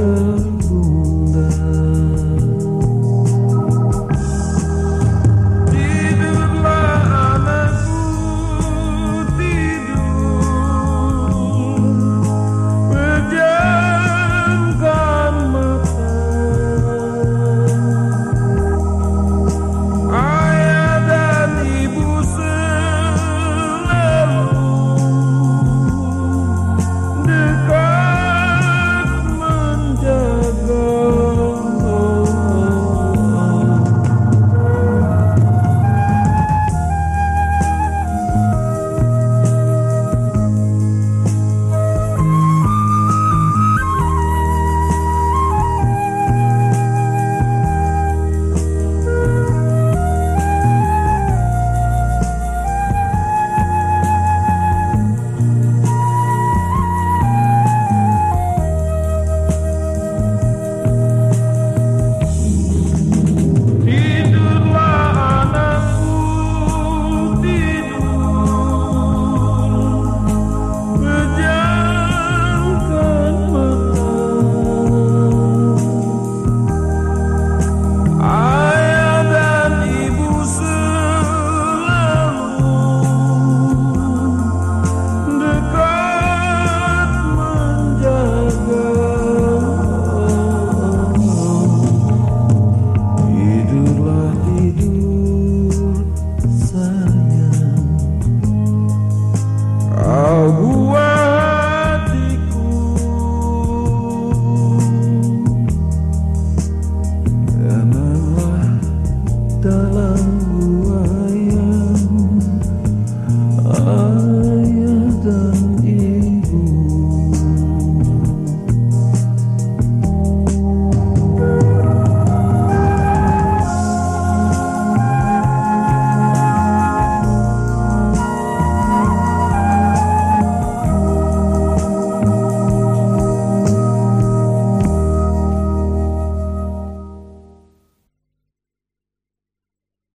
you. Love.